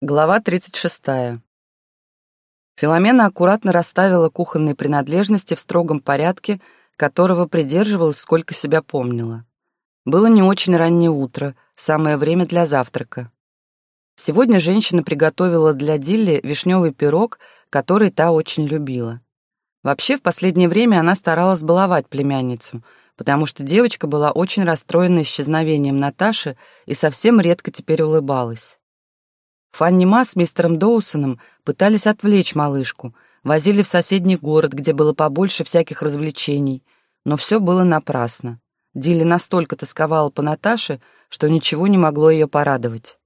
Глава 36. Филомена аккуратно расставила кухонные принадлежности в строгом порядке, которого придерживалась, сколько себя помнила. Было не очень раннее утро, самое время для завтрака. Сегодня женщина приготовила для Дилли вишневый пирог, который та очень любила. Вообще, в последнее время она старалась баловать племянницу, потому что девочка была очень расстроена исчезновением Наташи и совсем редко теперь улыбалась. Фанни Ма с мистером Доусоном пытались отвлечь малышку, возили в соседний город, где было побольше всяких развлечений, но все было напрасно. Дилли настолько тосковала по Наташе, что ничего не могло ее порадовать.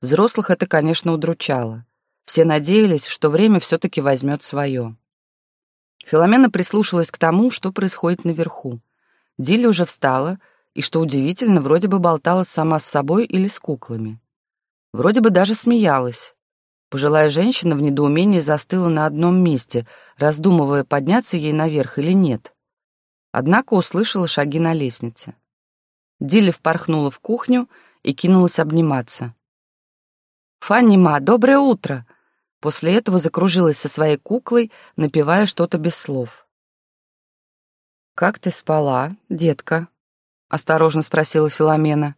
Взрослых это, конечно, удручало. Все надеялись, что время все-таки возьмет свое. Филомена прислушалась к тому, что происходит наверху. Дилли уже встала, и, что удивительно, вроде бы болтала сама с собой или с куклами. Вроде бы даже смеялась. Пожилая женщина в недоумении застыла на одном месте, раздумывая, подняться ей наверх или нет. Однако услышала шаги на лестнице. Дилли впорхнула в кухню и кинулась обниматься. «Фанни Ма, доброе утро!» После этого закружилась со своей куклой, напевая что-то без слов. «Как ты спала, детка?» — осторожно спросила Филомена.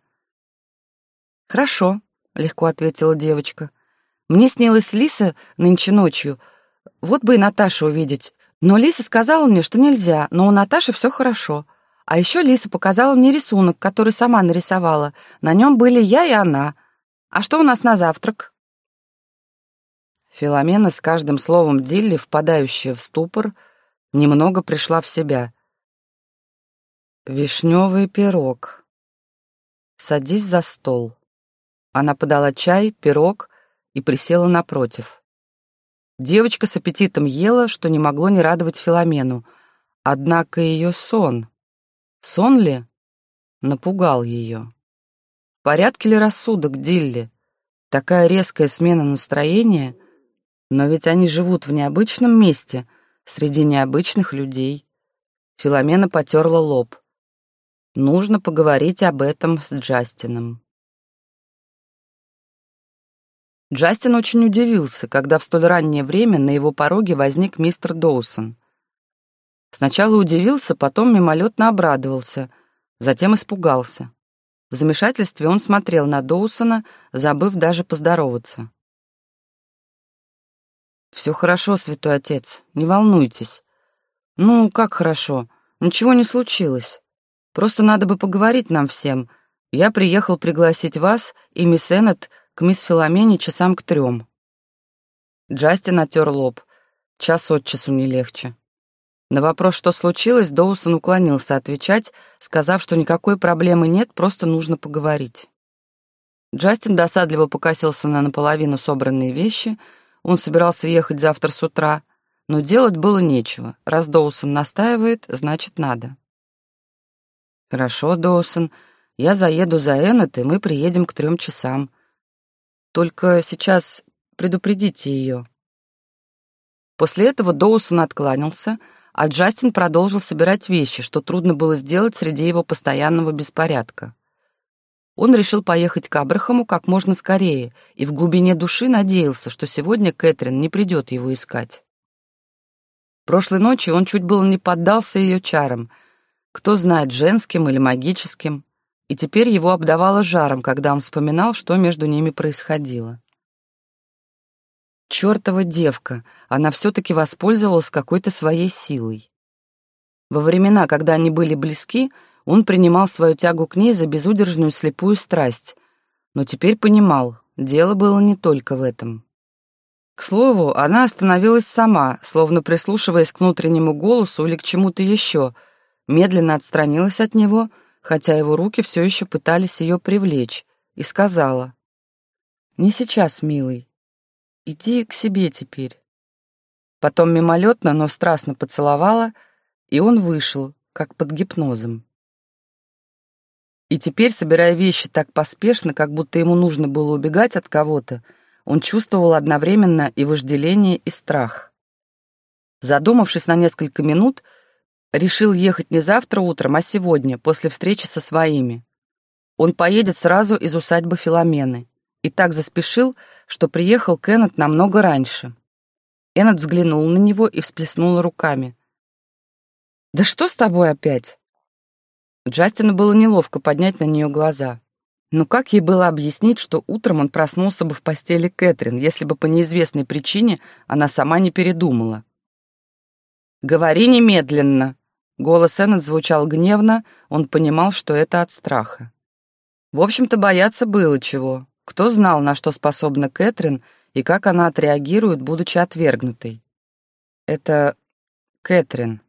«Хорошо», — легко ответила девочка. «Мне снилась Лиса нынче ночью. Вот бы и Наташу увидеть. Но Лиса сказала мне, что нельзя, но у Наташи все хорошо. А еще Лиса показала мне рисунок, который сама нарисовала. На нем были я и она. А что у нас на завтрак?» Филомена с каждым словом Дилли, впадающая в ступор, немного пришла в себя. «Вишневый пирог. Садись за стол». Она подала чай, пирог и присела напротив. Девочка с аппетитом ела, что не могло не радовать Филомену. Однако ее сон... Сон ли? Напугал ее. В порядке ли рассудок Дилли? Такая резкая смена настроения, но ведь они живут в необычном месте, среди необычных людей. Филомена потерла лоб. Нужно поговорить об этом с Джастином. Джастин очень удивился, когда в столь раннее время на его пороге возник мистер Доусон. Сначала удивился, потом мимолетно обрадовался, затем испугался. В замешательстве он смотрел на Доусона, забыв даже поздороваться. «Все хорошо, святой отец, не волнуйтесь». «Ну, как хорошо? Ничего не случилось. Просто надо бы поговорить нам всем. Я приехал пригласить вас и мисс Эннет к мисс Филомене часам к трем. Джастин отер лоб. Час от часу не легче. На вопрос, что случилось, Доусон уклонился отвечать, сказав, что никакой проблемы нет, просто нужно поговорить. Джастин досадливо покосился на наполовину собранные вещи. Он собирался ехать завтра с утра, но делать было нечего. Раз Доусон настаивает, значит, надо. «Хорошо, Доусон, я заеду за Эннет, и мы приедем к трем часам. Только сейчас предупредите ее». После этого Доусон откланялся, а Джастин продолжил собирать вещи, что трудно было сделать среди его постоянного беспорядка. Он решил поехать к Абрахаму как можно скорее и в глубине души надеялся, что сегодня Кэтрин не придет его искать. Прошлой ночью он чуть было не поддался ее чарам, кто знает, женским или магическим и теперь его обдавало жаром, когда он вспоминал, что между ними происходило. Чёртова девка, она все-таки воспользовалась какой-то своей силой. Во времена, когда они были близки, он принимал свою тягу к ней за безудержную слепую страсть, но теперь понимал, дело было не только в этом. К слову, она остановилась сама, словно прислушиваясь к внутреннему голосу или к чему-то еще, медленно отстранилась от него — хотя его руки все еще пытались ее привлечь, и сказала, «Не сейчас, милый. Иди к себе теперь». Потом мимолетно, но страстно поцеловала, и он вышел, как под гипнозом. И теперь, собирая вещи так поспешно, как будто ему нужно было убегать от кого-то, он чувствовал одновременно и вожделение, и страх. Задумавшись на несколько минут, Решил ехать не завтра утром, а сегодня, после встречи со своими. Он поедет сразу из усадьбы Филомены. И так заспешил, что приехал Кеннет намного раньше. Эннет взглянул на него и всплеснула руками. «Да что с тобой опять?» Джастину было неловко поднять на нее глаза. Но как ей было объяснить, что утром он проснулся бы в постели Кэтрин, если бы по неизвестной причине она сама не передумала? «Говори немедленно!» Голос Эннет звучал гневно, он понимал, что это от страха. В общем-то, бояться было чего. Кто знал, на что способна Кэтрин и как она отреагирует, будучи отвергнутой? Это Кэтрин.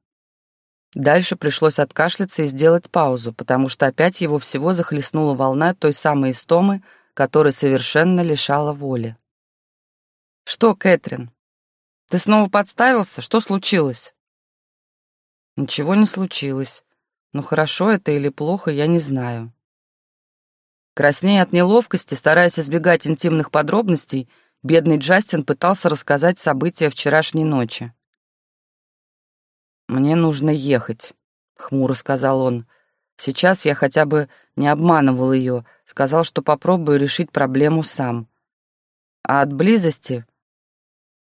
Дальше пришлось откашляться и сделать паузу, потому что опять его всего захлестнула волна той самой истомы, которая совершенно лишала воли. «Что, Кэтрин? Ты снова подставился? Что случилось?» Ничего не случилось. Но хорошо это или плохо, я не знаю. Краснея от неловкости, стараясь избегать интимных подробностей, бедный Джастин пытался рассказать события вчерашней ночи. «Мне нужно ехать», — хмуро сказал он. «Сейчас я хотя бы не обманывал ее, сказал, что попробую решить проблему сам. А от близости...»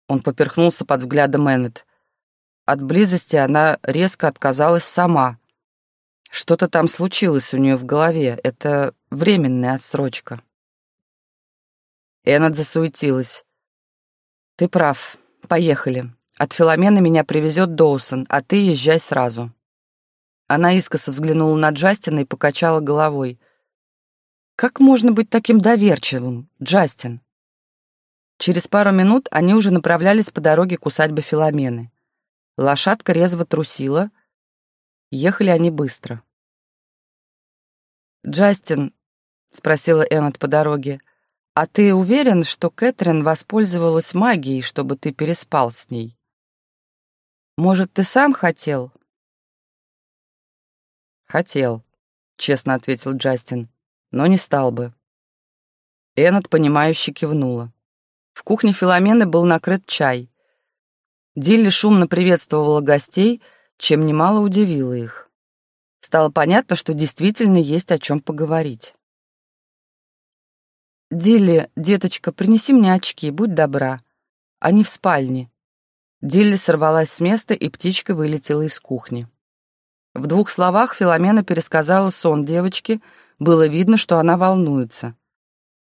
Он поперхнулся под взглядом Эннет. От близости она резко отказалась сама. Что-то там случилось у нее в голове. Это временная отсрочка. Эннет засуетилась. «Ты прав. Поехали. От Филомена меня привезет Доусон, а ты езжай сразу». Она искоса взглянула на Джастина и покачала головой. «Как можно быть таким доверчивым, Джастин?» Через пару минут они уже направлялись по дороге к усадьбе Филомены. Лошадка резво трусила. Ехали они быстро. «Джастин», — спросила Эннет по дороге, «а ты уверен, что Кэтрин воспользовалась магией, чтобы ты переспал с ней? Может, ты сам хотел?» «Хотел», — честно ответил Джастин, «но не стал бы». Эннет, понимающе кивнула. В кухне Филомены был накрыт чай. Дилли шумно приветствовала гостей, чем немало удивила их. Стало понятно, что действительно есть о чем поговорить. «Дилли, деточка, принеси мне очки, будь добра. Они в спальне». Дилли сорвалась с места, и птичка вылетела из кухни. В двух словах Филомена пересказала сон девочки, было видно, что она волнуется.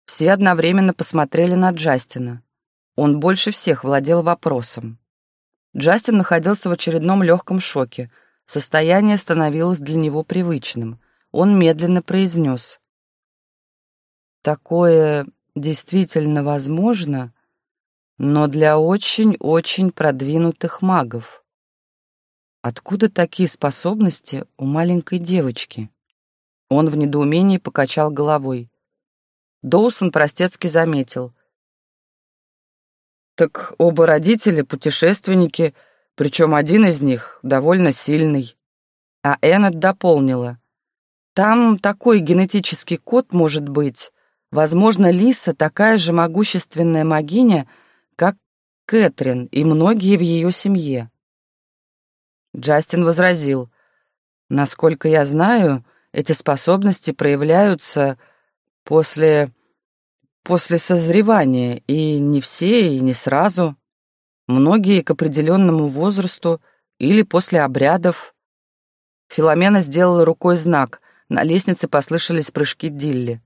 Все одновременно посмотрели на Джастина. Он больше всех владел вопросом. Джастин находился в очередном легком шоке. Состояние становилось для него привычным. Он медленно произнес. «Такое действительно возможно, но для очень-очень продвинутых магов. Откуда такие способности у маленькой девочки?» Он в недоумении покачал головой. Доусон простецки заметил. Так оба родителя путешественники, причем один из них довольно сильный. А Эннет дополнила. Там такой генетический код может быть. Возможно, Лиса такая же могущественная магиня, как Кэтрин и многие в ее семье. Джастин возразил. Насколько я знаю, эти способности проявляются после после созревания, и не все, и не сразу. Многие к определенному возрасту или после обрядов. Филомена сделала рукой знак. На лестнице послышались прыжки Дилли.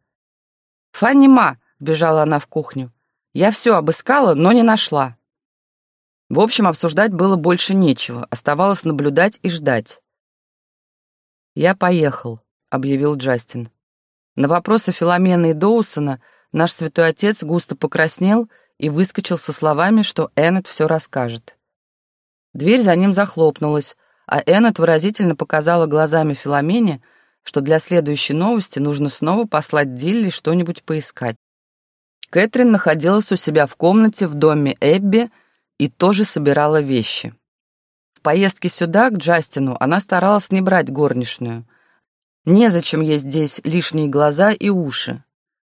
«Фанни Ма!» — бежала она в кухню. «Я все обыскала, но не нашла». В общем, обсуждать было больше нечего, оставалось наблюдать и ждать. «Я поехал», — объявил Джастин. На вопросы Филомены и Доусона — Наш святой отец густо покраснел и выскочил со словами, что Эннет все расскажет. Дверь за ним захлопнулась, а Эннет выразительно показала глазами Филомене, что для следующей новости нужно снова послать Дилли что-нибудь поискать. Кэтрин находилась у себя в комнате в доме Эбби и тоже собирала вещи. В поездке сюда, к Джастину, она старалась не брать горничную. Незачем ей здесь лишние глаза и уши.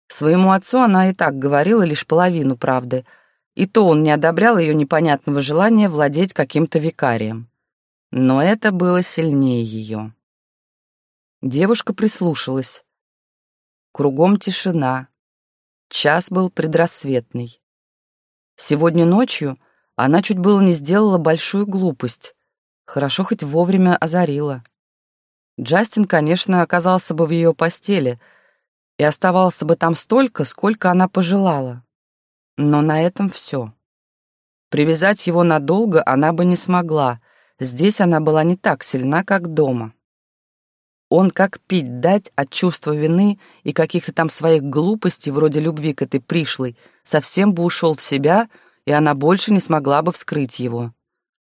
Своему отцу она и так говорила лишь половину правды, и то он не одобрял ее непонятного желания владеть каким-то викарием. Но это было сильнее ее. Девушка прислушалась. Кругом тишина. Час был предрассветный. Сегодня ночью она чуть было не сделала большую глупость. Хорошо хоть вовремя озарила. Джастин, конечно, оказался бы в ее постели и оставался бы там столько, сколько она пожелала. Но на этом все. Привязать его надолго она бы не смогла. Здесь она была не так сильна, как дома. Он как пить дать от чувства вины и каких-то там своих глупостей, вроде любви к этой пришлой, совсем бы ушел в себя, и она больше не смогла бы вскрыть его.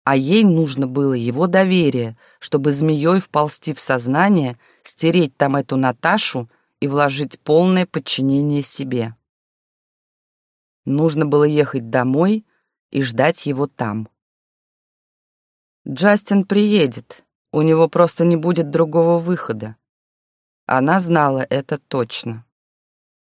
А ей нужно было его доверие, чтобы змеей вползти в сознание, стереть там эту Наташу и вложить полное подчинение себе. Нужно было ехать домой и ждать его там. Джастин приедет, у него просто не будет другого выхода. Она знала это точно.